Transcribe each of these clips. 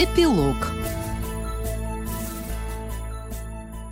Эпилог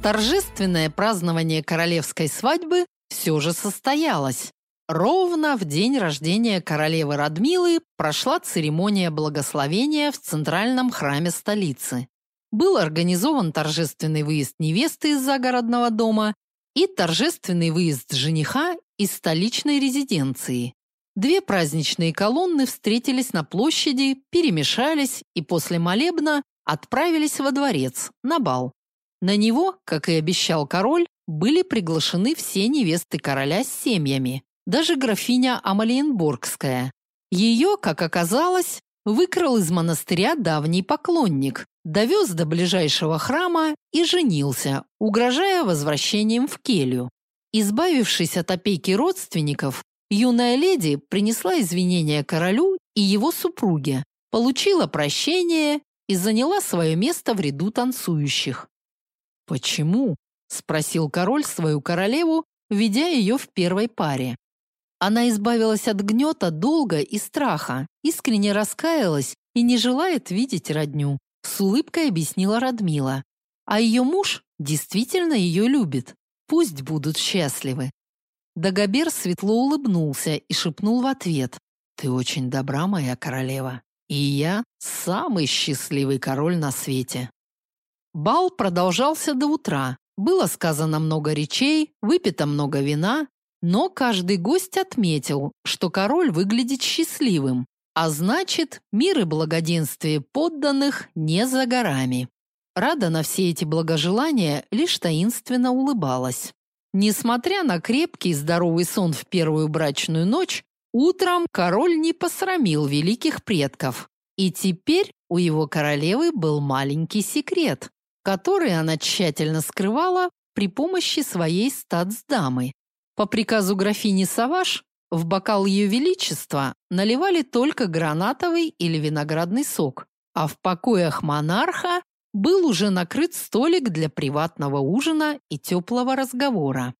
Торжественное празднование королевской свадьбы все же состоялось. Ровно в день рождения королевы Радмилы прошла церемония благословения в центральном храме столицы. Был организован торжественный выезд невесты из загородного дома и торжественный выезд жениха из столичной резиденции. Две праздничные колонны встретились на площади, перемешались и после молебна отправились во дворец на бал. На него, как и обещал король, были приглашены все невесты короля с семьями, даже графиня Амалиенборгская. Ее, как оказалось, выкрал из монастыря давний поклонник, довез до ближайшего храма и женился, угрожая возвращением в келью. Избавившись от опеки родственников, Юная леди принесла извинения королю и его супруге, получила прощение и заняла свое место в ряду танцующих. «Почему?» – спросил король свою королеву, ведя ее в первой паре. Она избавилась от гнета, долга и страха, искренне раскаялась и не желает видеть родню, с улыбкой объяснила Радмила. А ее муж действительно ее любит. Пусть будут счастливы. Дагобер светло улыбнулся и шепнул в ответ: "Ты очень добра, моя королева, и я самый счастливый король на свете". Бал продолжался до утра. Было сказано много речей, выпито много вина, но каждый гость отметил, что король выглядит счастливым, а значит, мир и благоденствие подданных не за горами. Рада на все эти благожелания лишь таинственно улыбалась. Несмотря на крепкий и здоровый сон в первую брачную ночь, утром король не посрамил великих предков. И теперь у его королевы был маленький секрет, который она тщательно скрывала при помощи своей статсдамы. По приказу графини Саваш в бокал ее величества наливали только гранатовый или виноградный сок, а в покоях монарха был уже накрыт столик для приватного ужина и теплого разговора.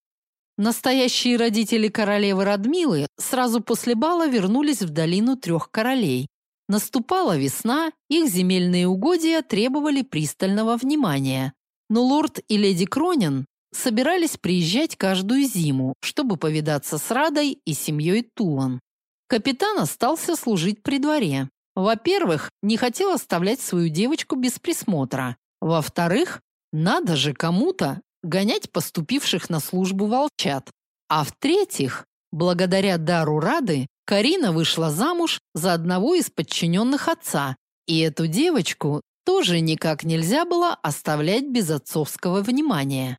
Настоящие родители королевы Радмилы сразу после бала вернулись в долину трех королей. Наступала весна, их земельные угодья требовали пристального внимания. Но лорд и леди Кронин собирались приезжать каждую зиму, чтобы повидаться с Радой и семьей Тулан. Капитан остался служить при дворе. Во-первых, не хотел оставлять свою девочку без присмотра. Во-вторых, надо же кому-то гонять поступивших на службу волчат. А в-третьих, благодаря дару Рады, Карина вышла замуж за одного из подчиненных отца, и эту девочку тоже никак нельзя было оставлять без отцовского внимания.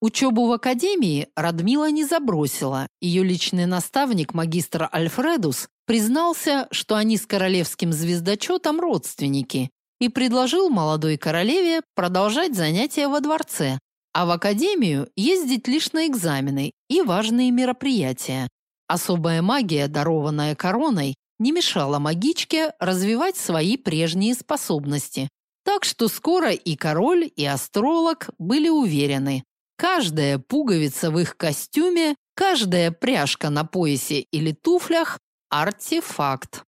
Учебу в академии Радмила не забросила. Ее личный наставник, магистр Альфредус, признался, что они с королевским звездочетом родственники, и предложил молодой королеве продолжать занятия во дворце, а в академию ездить лишь на экзамены и важные мероприятия. Особая магия, дарованная короной, не мешала магичке развивать свои прежние способности. Так что скоро и король, и астролог были уверены, Каждая пуговица в их костюме, каждая пряжка на поясе или туфлях артефакт.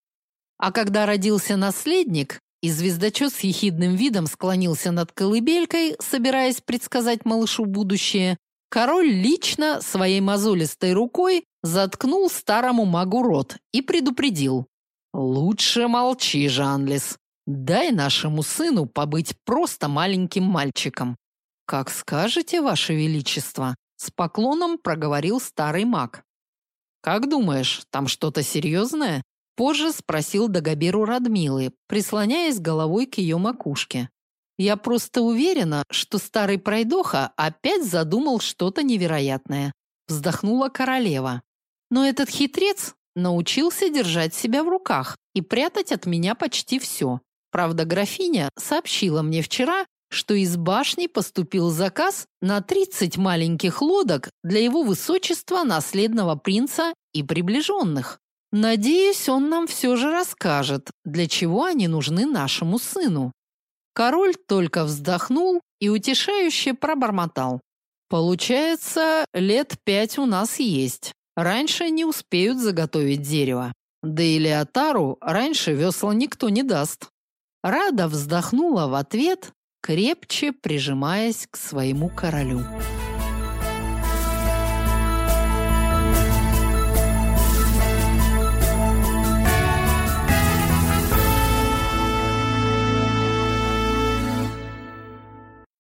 А когда родился наследник, и звездочет с ехидным видом склонился над колыбелькой, собираясь предсказать малышу будущее, король лично своей мозолистой рукой заткнул старому магу рот и предупредил: "Лучше молчи, Жанлис. Дай нашему сыну побыть просто маленьким мальчиком. Как скажете, ваше величество, с поклоном проговорил старый маг. Как думаешь, там что-то серьезное?» Позже спросил Дагоберу Радмилы, прислоняясь головой к ее макушке. Я просто уверена, что старый пройдоха опять задумал что-то невероятное, вздохнула королева. Но этот хитрец научился держать себя в руках и прятать от меня почти все. Правда, графиня сообщила мне вчера, что из башни поступил заказ на 30 маленьких лодок для его высочества наследного принца и приближенных. Надеюсь, он нам все же расскажет, для чего они нужны нашему сыну. Король только вздохнул и утешающе пробормотал: "Получается, лет пять у нас есть. Раньше не успеют заготовить дерево. Да и Леотару раньше весла никто не даст". Рада вздохнула в ответ, крепче прижимаясь к своему королю.